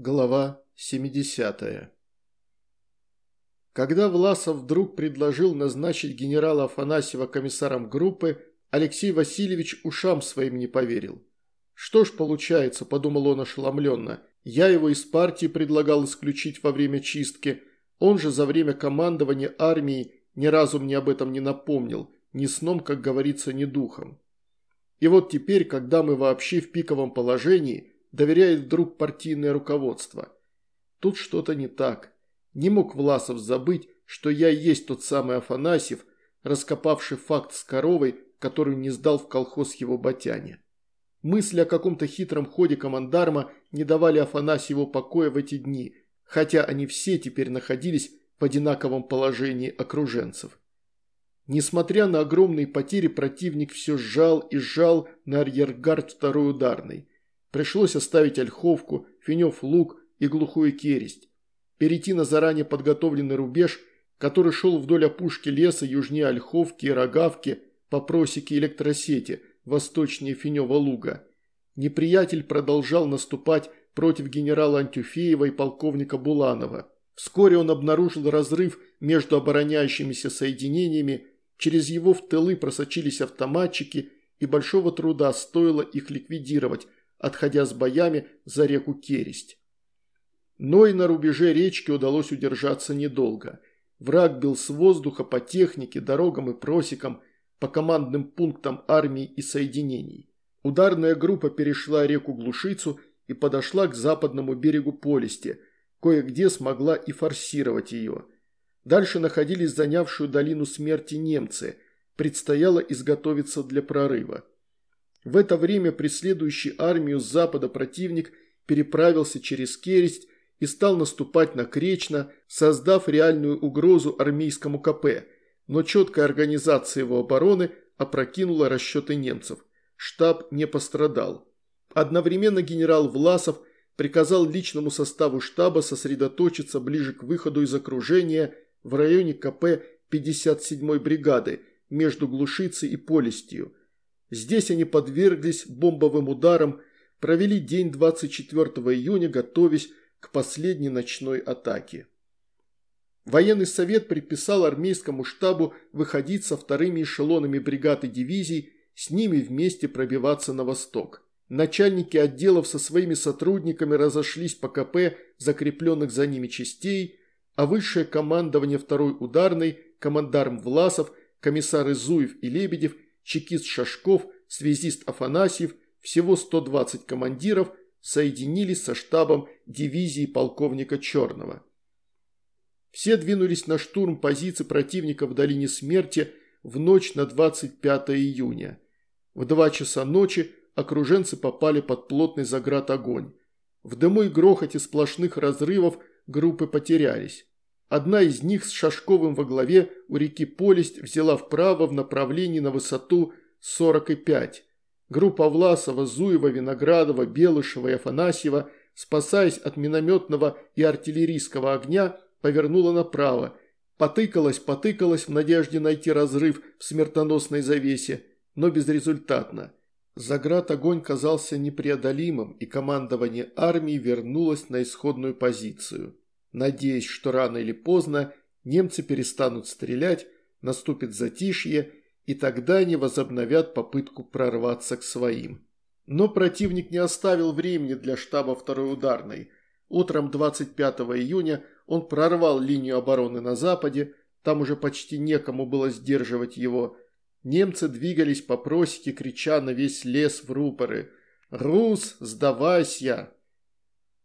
Глава 70 Когда Власов вдруг предложил назначить генерала Афанасьева комиссаром группы, Алексей Васильевич ушам своим не поверил. «Что ж получается», – подумал он ошеломленно, – «я его из партии предлагал исключить во время чистки, он же за время командования армией ни разу мне об этом не напомнил, ни сном, как говорится, ни духом. И вот теперь, когда мы вообще в пиковом положении – доверяет вдруг партийное руководство. Тут что-то не так. Не мог Власов забыть, что я есть тот самый Афанасьев, раскопавший факт с коровой, которую не сдал в колхоз его батяне. Мысли о каком-то хитром ходе командарма не давали Афанасьеву покоя в эти дни, хотя они все теперь находились в одинаковом положении окруженцев. Несмотря на огромные потери, противник все сжал и сжал на арьергард второй ударной. Пришлось оставить Ольховку, Финев луг и глухую кересть. Перейти на заранее подготовленный рубеж, который шел вдоль опушки леса южнее Ольховки и Рогавки по просеке электросети, восточнее Финева луга. Неприятель продолжал наступать против генерала Антюфеева и полковника Буланова. Вскоре он обнаружил разрыв между обороняющимися соединениями, через его в тылы просочились автоматчики, и большого труда стоило их ликвидировать, отходя с боями за реку Кересть. Но и на рубеже речки удалось удержаться недолго. Враг бил с воздуха по технике, дорогам и просекам, по командным пунктам армии и соединений. Ударная группа перешла реку Глушицу и подошла к западному берегу Полисти, кое-где смогла и форсировать ее. Дальше находились занявшую долину смерти немцы, предстояло изготовиться для прорыва. В это время преследующий армию с запада противник переправился через Кересть и стал наступать на Кречно, создав реальную угрозу армейскому КП, но четкая организация его обороны опрокинула расчеты немцев. Штаб не пострадал. Одновременно генерал Власов приказал личному составу штаба сосредоточиться ближе к выходу из окружения в районе КП 57-й бригады между Глушицей и Полистью – Здесь они подверглись бомбовым ударам, провели день 24 июня, готовясь к последней ночной атаке. Военный совет предписал армейскому штабу выходить со вторыми эшелонами бригад и дивизий, с ними вместе пробиваться на восток. Начальники отделов со своими сотрудниками разошлись по КП закрепленных за ними частей, а высшее командование второй ударной, командарм Власов, комиссары Зуев и Лебедев – чекист Шашков, связист Афанасьев, всего 120 командиров соединились со штабом дивизии полковника Черного. Все двинулись на штурм позиций противника в долине смерти в ночь на 25 июня. В 2 часа ночи окруженцы попали под плотный заград огонь. В дыму и грохоте сплошных разрывов группы потерялись. Одна из них с Шашковым во главе у реки Полесть взяла вправо в направлении на высоту 45. Группа Власова, Зуева, Виноградова, Белышева и Афанасьева, спасаясь от минометного и артиллерийского огня, повернула направо. Потыкалась, потыкалась в надежде найти разрыв в смертоносной завесе, но безрезультатно. Заград огонь казался непреодолимым, и командование армии вернулось на исходную позицию надеясь, что рано или поздно немцы перестанут стрелять, наступит затишье, и тогда они возобновят попытку прорваться к своим. Но противник не оставил времени для штаба второй ударной. Утром 25 июня он прорвал линию обороны на западе, там уже почти некому было сдерживать его. Немцы двигались по просеке, крича на весь лес в рупоры «Рус, сдавайся!»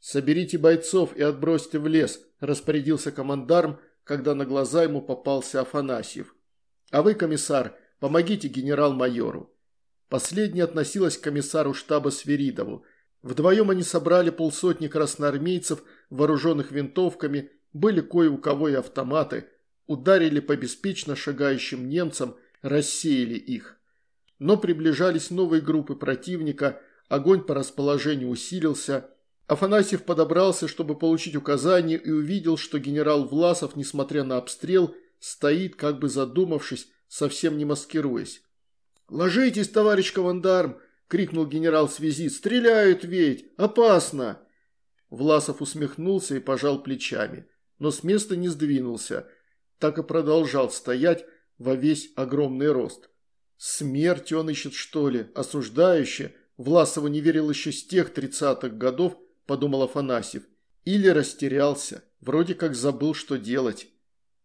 «Соберите бойцов и отбросьте в лес», – распорядился командарм, когда на глаза ему попался Афанасьев. «А вы, комиссар, помогите генерал-майору». Последняя относилась к комиссару штаба Свиридову. Вдвоем они собрали полсотни красноармейцев, вооруженных винтовками, были кое у кого и автоматы, ударили по беспечно шагающим немцам, рассеяли их. Но приближались новые группы противника, огонь по расположению усилился – Афанасьев подобрался, чтобы получить указание, и увидел, что генерал Власов, несмотря на обстрел, стоит, как бы задумавшись, совсем не маскируясь. «Ложитесь, товарищ командарм!» – крикнул генерал связи. «Стреляют ведь! Опасно!» Власов усмехнулся и пожал плечами, но с места не сдвинулся, так и продолжал стоять во весь огромный рост. Смерть он ищет, что ли, осуждающе? Власову не верил еще с тех тридцатых годов, подумал Афанасьев. Или растерялся, вроде как забыл, что делать.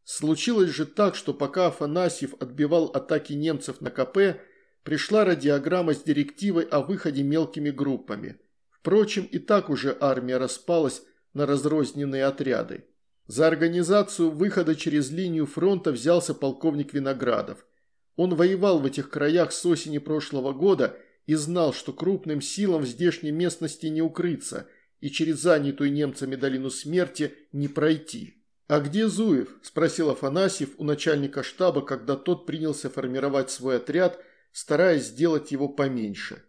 Случилось же так, что пока Афанасьев отбивал атаки немцев на КП, пришла радиограмма с директивой о выходе мелкими группами. Впрочем, и так уже армия распалась на разрозненные отряды. За организацию выхода через линию фронта взялся полковник Виноградов. Он воевал в этих краях с осени прошлого года и знал, что крупным силам в здешней местности не укрыться и через занятую немцами долину смерти не пройти. «А где Зуев?» – спросил Афанасьев у начальника штаба, когда тот принялся формировать свой отряд, стараясь сделать его поменьше.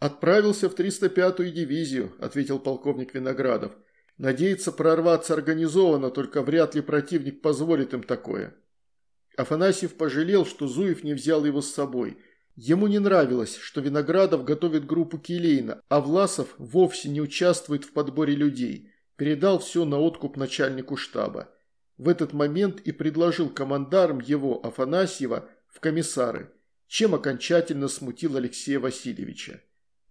«Отправился в 305-ю дивизию», – ответил полковник Виноградов. «Надеется прорваться организованно, только вряд ли противник позволит им такое». Афанасьев пожалел, что Зуев не взял его с собой. Ему не нравилось, что Виноградов готовит группу Келейна, а Власов вовсе не участвует в подборе людей. Передал все на откуп начальнику штаба. В этот момент и предложил командарм его, Афанасьева, в комиссары, чем окончательно смутил Алексея Васильевича.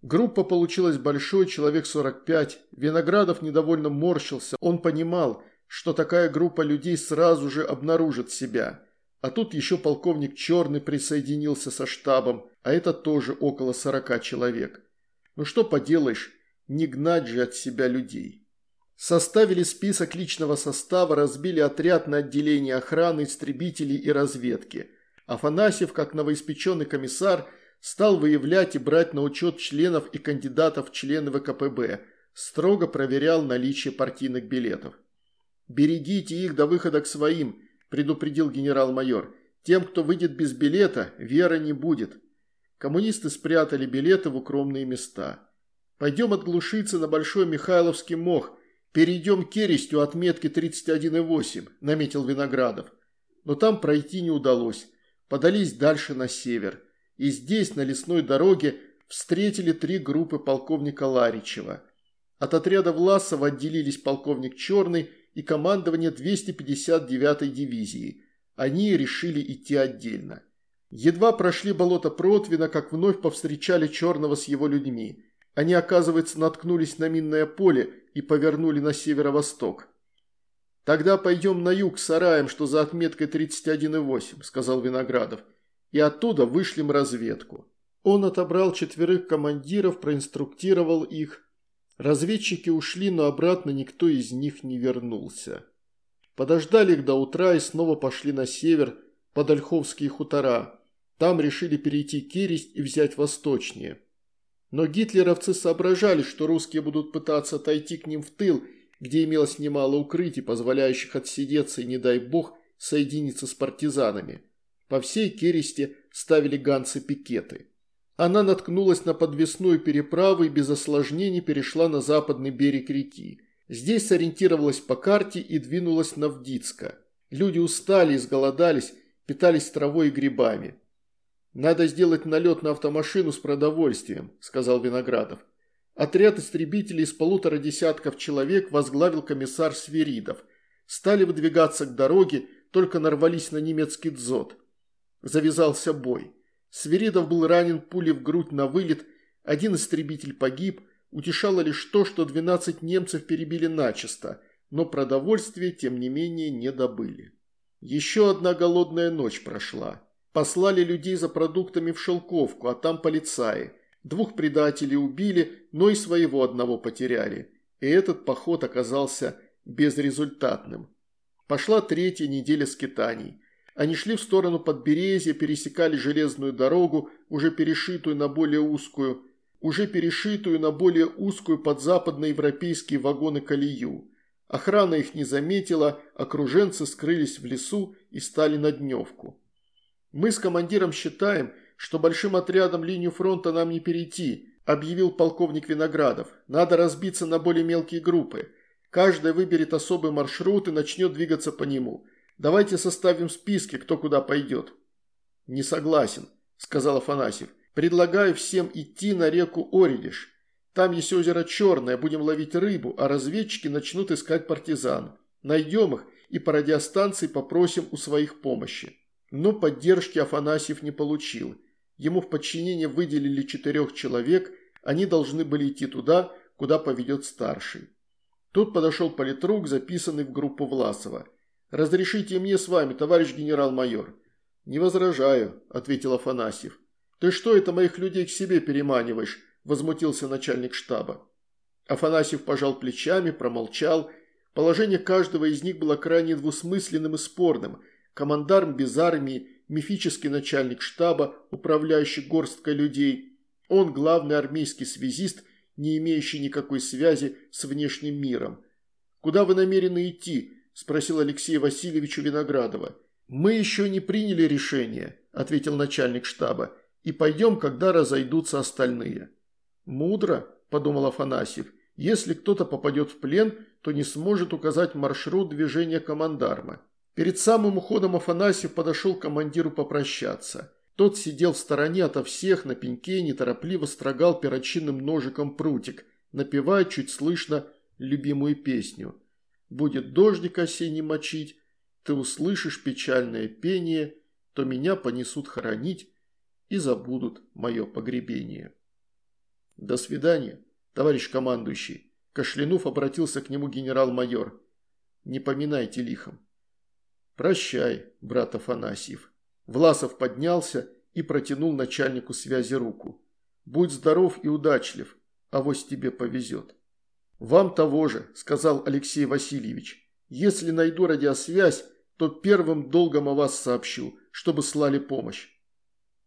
Группа получилась большой, человек 45. Виноградов недовольно морщился. Он понимал, что такая группа людей сразу же обнаружит себя. А тут еще полковник Черный присоединился со штабом, а это тоже около 40 человек. Ну что поделаешь, не гнать же от себя людей. Составили список личного состава, разбили отряд на отделение охраны, истребителей и разведки. Афанасьев, как новоиспеченный комиссар, стал выявлять и брать на учет членов и кандидатов в члены ВКПБ, строго проверял наличие партийных билетов. «Берегите их до выхода к своим», – предупредил генерал-майор. «Тем, кто выйдет без билета, веры не будет». Коммунисты спрятали билеты в укромные места. «Пойдем отглушиться на Большой Михайловский мох», «Перейдем к Керестю отметки 31,8», – наметил Виноградов. Но там пройти не удалось. Подались дальше на север. И здесь, на лесной дороге, встретили три группы полковника Ларичева. От отряда Власова отделились полковник Черный и командование 259-й дивизии. Они решили идти отдельно. Едва прошли болото Протвина, как вновь повстречали Черного с его людьми. Они, оказывается, наткнулись на минное поле и повернули на северо-восток. «Тогда пойдем на юг сараем, что за отметкой 31,8», – сказал Виноградов. «И оттуда вышлем разведку». Он отобрал четверых командиров, проинструктировал их. Разведчики ушли, но обратно никто из них не вернулся. Подождали их до утра и снова пошли на север, под Ольховские хутора. Там решили перейти Киресть и взять восточнее. Но гитлеровцы соображали, что русские будут пытаться отойти к ним в тыл, где имелось немало укрытий, позволяющих отсидеться и, не дай бог, соединиться с партизанами. По всей Кересте ставили ганцы пикеты. Она наткнулась на подвесную переправу и без осложнений перешла на западный берег реки. Здесь сориентировалась по карте и двинулась на Вдицко. Люди устали, изголодались, питались травой и грибами. «Надо сделать налет на автомашину с продовольствием», – сказал Виноградов. Отряд истребителей из полутора десятков человек возглавил комиссар Свиридов. Стали выдвигаться к дороге, только нарвались на немецкий дзот. Завязался бой. Свиридов был ранен пулей в грудь на вылет, один истребитель погиб, утешало лишь то, что 12 немцев перебили начисто, но продовольствие, тем не менее, не добыли. Еще одна голодная ночь прошла. Послали людей за продуктами в Шелковку, а там полицаи. Двух предателей убили, но и своего одного потеряли. И этот поход оказался безрезультатным. Пошла третья неделя скитаний. Они шли в сторону подберезья, пересекали железную дорогу, уже перешитую на более узкую, уже перешитую на более узкую под западноевропейские вагоны колею. Охрана их не заметила, окруженцы скрылись в лесу и стали на дневку. «Мы с командиром считаем, что большим отрядом линию фронта нам не перейти», объявил полковник Виноградов. «Надо разбиться на более мелкие группы. Каждая выберет особый маршрут и начнет двигаться по нему. Давайте составим списки, кто куда пойдет». «Не согласен», – сказал Афанасьев. «Предлагаю всем идти на реку Оридиш. Там есть озеро Черное, будем ловить рыбу, а разведчики начнут искать партизан. Найдем их и по радиостанции попросим у своих помощи. Но поддержки Афанасьев не получил. Ему в подчинение выделили четырех человек, они должны были идти туда, куда поведет старший. Тут подошел политрук, записанный в группу Власова. «Разрешите мне с вами, товарищ генерал-майор». «Не возражаю», – ответил Афанасьев. «Ты что это моих людей к себе переманиваешь?» – возмутился начальник штаба. Афанасьев пожал плечами, промолчал. Положение каждого из них было крайне двусмысленным и спорным. Командарм без армии, мифический начальник штаба, управляющий горсткой людей. Он главный армейский связист, не имеющий никакой связи с внешним миром. «Куда вы намерены идти?» – спросил Алексей Васильевич у Виноградова. «Мы еще не приняли решение», – ответил начальник штаба, – «и пойдем, когда разойдутся остальные». «Мудро», – подумал Афанасьев, – «если кто-то попадет в плен, то не сможет указать маршрут движения командарма». Перед самым уходом Афанасьев подошел к командиру попрощаться. Тот сидел в стороне ото всех, на пеньке неторопливо строгал перочинным ножиком прутик, напевая чуть слышно любимую песню. «Будет дождик осенний мочить, ты услышишь печальное пение, то меня понесут хоронить и забудут мое погребение». «До свидания, товарищ командующий», – Кашлянув обратился к нему генерал-майор. «Не поминайте лихом». «Прощай, брат Афанасьев». Власов поднялся и протянул начальнику связи руку. «Будь здоров и удачлив, а вось тебе повезет». «Вам того же», – сказал Алексей Васильевич. «Если найду радиосвязь, то первым долгом о вас сообщу, чтобы слали помощь».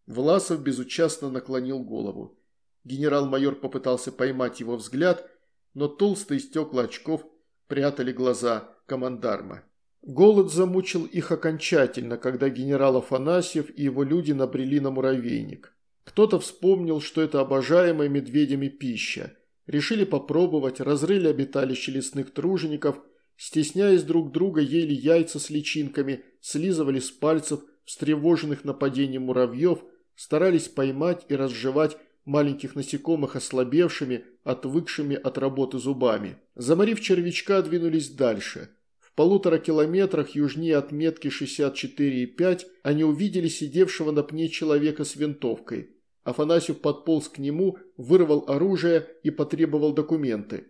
Власов безучастно наклонил голову. Генерал-майор попытался поймать его взгляд, но толстые стекла очков прятали глаза командарма. Голод замучил их окончательно, когда генерал Афанасьев и его люди набрели на муравейник. Кто-то вспомнил, что это обожаемая медведями пища. Решили попробовать, разрыли обиталище лесных тружеников, стесняясь друг друга, ели яйца с личинками, слизывали с пальцев встревоженных нападением муравьев, старались поймать и разжевать маленьких насекомых ослабевшими, отвыкшими от работы зубами. Заморив червячка, двинулись дальше – полутора километрах южнее отметки 64,5 они увидели сидевшего на пне человека с винтовкой. Афанасьев подполз к нему, вырвал оружие и потребовал документы.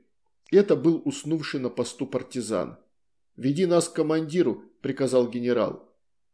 Это был уснувший на посту партизан. «Веди нас к командиру», – приказал генерал.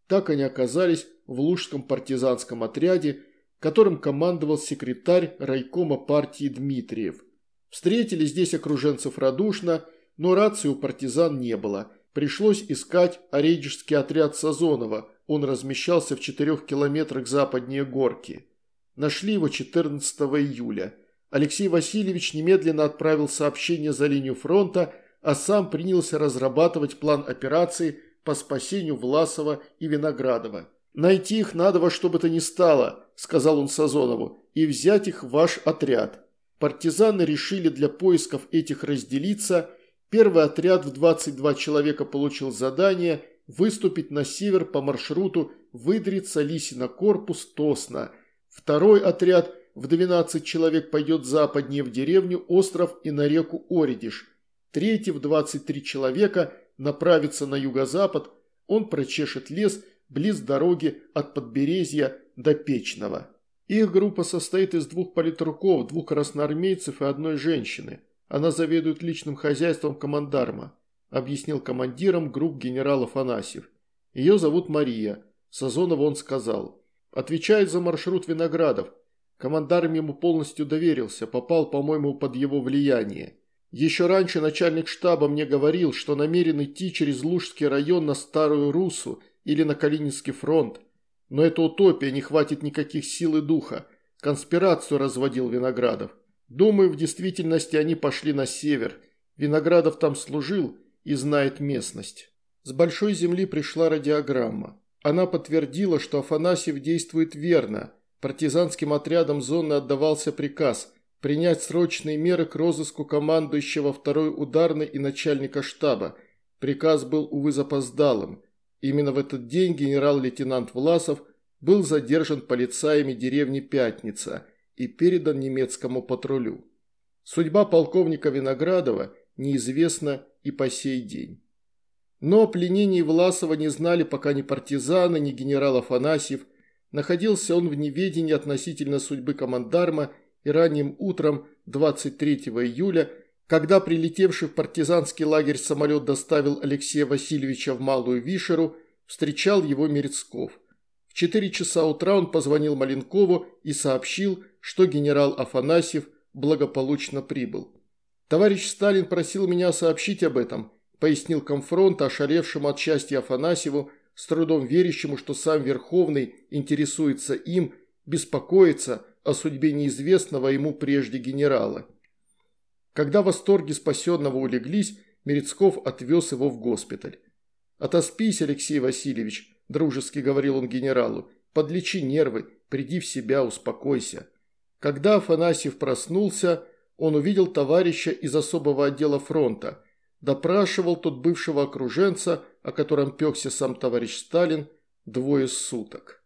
Так они оказались в Лужском партизанском отряде, которым командовал секретарь райкома партии Дмитриев. Встретили здесь окруженцев радушно, но рации у партизан не было – Пришлось искать орейджский отряд Сазонова, он размещался в четырех километрах западнее Горки. Нашли его 14 июля. Алексей Васильевич немедленно отправил сообщение за линию фронта, а сам принялся разрабатывать план операции по спасению Власова и Виноградова. «Найти их надо во что бы то ни стало», – сказал он Сазонову, – «и взять их в ваш отряд». Партизаны решили для поисков этих разделиться – Первый отряд в 22 человека получил задание выступить на север по маршруту Выдрица-Лисина-Корпус-Тосна. Второй отряд в 12 человек пойдет западнее в деревню Остров и на реку Оридиш. Третий в 23 человека направится на юго-запад, он прочешет лес близ дороги от Подберезья до Печного. Их группа состоит из двух политруков, двух красноармейцев и одной женщины – она заведует личным хозяйством командарма», объяснил командиром групп генерал Афанасьев. «Ее зовут Мария», Сазонов он сказал. «Отвечает за маршрут Виноградов. Командарм ему полностью доверился, попал, по-моему, под его влияние. Еще раньше начальник штаба мне говорил, что намерен идти через Лужский район на Старую Русу или на Калининский фронт. Но это утопия, не хватит никаких сил и духа. Конспирацию разводил Виноградов. Думаю, в действительности они пошли на север. Виноградов там служил и знает местность. С большой земли пришла радиограмма. Она подтвердила, что Афанасьев действует верно. Партизанским отрядам зоны отдавался приказ принять срочные меры к розыску командующего второй ударной и начальника штаба. Приказ был, увы, запоздалым. Именно в этот день генерал-лейтенант Власов был задержан полицаями деревни Пятница – и передан немецкому патрулю. Судьба полковника Виноградова неизвестна и по сей день. Но о пленении Власова не знали пока ни партизаны, ни генерал Афанасьев. Находился он в неведении относительно судьбы командарма и ранним утром 23 июля, когда прилетевший в партизанский лагерь самолет доставил Алексея Васильевича в Малую Вишеру, встречал его Мерецков. В 4 часа утра он позвонил Маленкову и сообщил, что генерал Афанасьев благополучно прибыл. «Товарищ Сталин просил меня сообщить об этом», пояснил комфронт, ошаревшему от счастья Афанасьеву, с трудом верящему, что сам Верховный интересуется им, беспокоится о судьбе неизвестного ему прежде генерала. Когда восторги спасенного улеглись, Мерецков отвез его в госпиталь. «Отоспись, Алексей Васильевич», – дружески говорил он генералу, – «подлечи нервы, приди в себя, успокойся». Когда Афанасьев проснулся, он увидел товарища из особого отдела фронта. Допрашивал тот бывшего окруженца, о котором пекся сам товарищ Сталин, двое суток.